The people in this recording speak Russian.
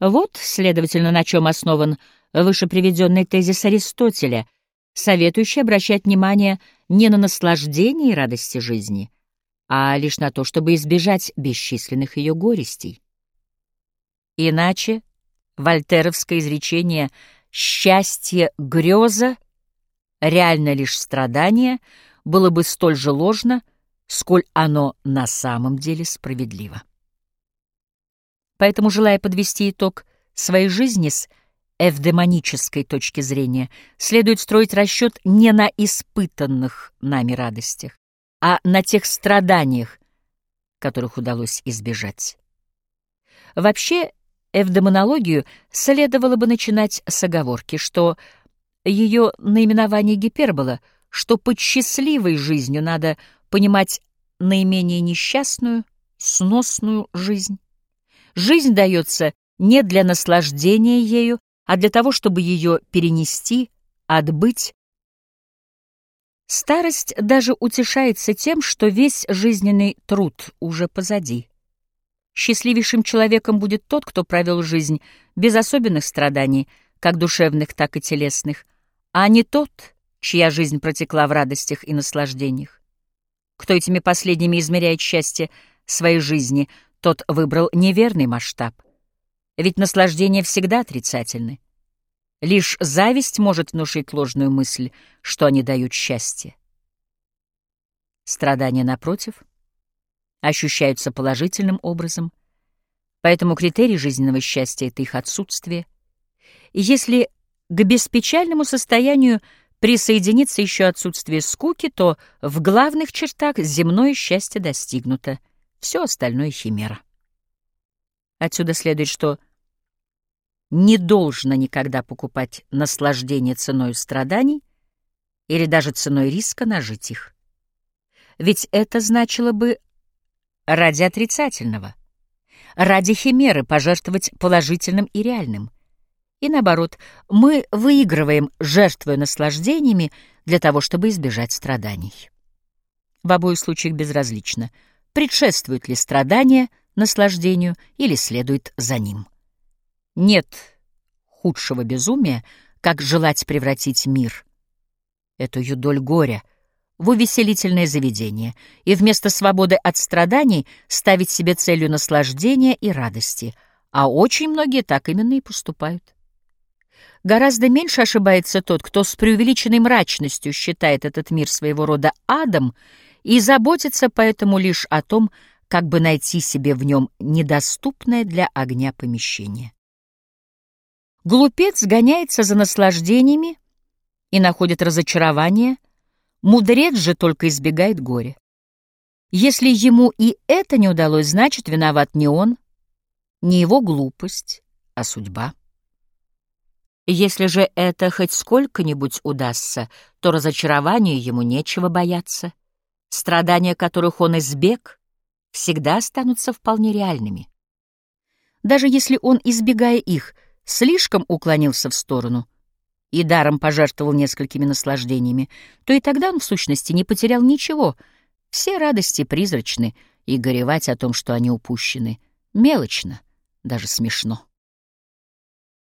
Вот, следовательно, на чем основан вышеприведенный тезис Аристотеля, советующий обращать внимание не на наслаждение и радости жизни, а лишь на то, чтобы избежать бесчисленных ее горестей. Иначе вольтеровское изречение «счастье — греза», реально лишь страдание, было бы столь же ложно, сколь оно на самом деле справедливо. Поэтому, желая подвести итог своей жизни с эвдемонической точки зрения, следует строить расчет не на испытанных нами радостях, а на тех страданиях, которых удалось избежать. Вообще, эвдемонологию следовало бы начинать с оговорки, что ее наименование гипербола, что под счастливой жизнью надо понимать наименее несчастную, сносную жизнь. Жизнь дается не для наслаждения ею, а для того, чтобы ее перенести, отбыть. Старость даже утешается тем, что весь жизненный труд уже позади. Счастливейшим человеком будет тот, кто провел жизнь без особенных страданий, как душевных, так и телесных, а не тот, чья жизнь протекла в радостях и наслаждениях. Кто этими последними измеряет счастье своей жизни, тот выбрал неверный масштаб. Ведь наслаждения всегда отрицательны. Лишь зависть может внушить ложную мысль, что они дают счастье. Страдания, напротив, ощущаются положительным образом, поэтому критерий жизненного счастья — это их отсутствие. И если к беспечальному состоянию присоединится еще отсутствие скуки, то в главных чертах земное счастье достигнуто, все остальное — химера. Отсюда следует, что не должно никогда покупать наслаждение ценой страданий или даже ценой риска нажить их. Ведь это значило бы ради отрицательного, ради химеры пожертвовать положительным и реальным. И наоборот, мы выигрываем, жертвуя наслаждениями для того, чтобы избежать страданий. В обоих случаях безразлично, предшествует ли страдание наслаждению или следует за ним. Нет худшего безумия, как желать превратить мир, эту юдоль горя, в увеселительное заведение и вместо свободы от страданий ставить себе целью наслаждения и радости, а очень многие так именно и поступают. Гораздо меньше ошибается тот, кто с преувеличенной мрачностью считает этот мир своего рода адом и заботится поэтому лишь о том, как бы найти себе в нем недоступное для огня помещение. Глупец гоняется за наслаждениями и находит разочарование, мудрец же только избегает горя. Если ему и это не удалось, значит, виноват не он, не его глупость, а судьба. Если же это хоть сколько-нибудь удастся, то разочарованию ему нечего бояться. Страдания, которых он избег, всегда останутся вполне реальными. Даже если он, избегая их, слишком уклонился в сторону и даром пожертвовал несколькими наслаждениями, то и тогда он в сущности не потерял ничего. Все радости призрачны, и горевать о том, что они упущены, мелочно, даже смешно.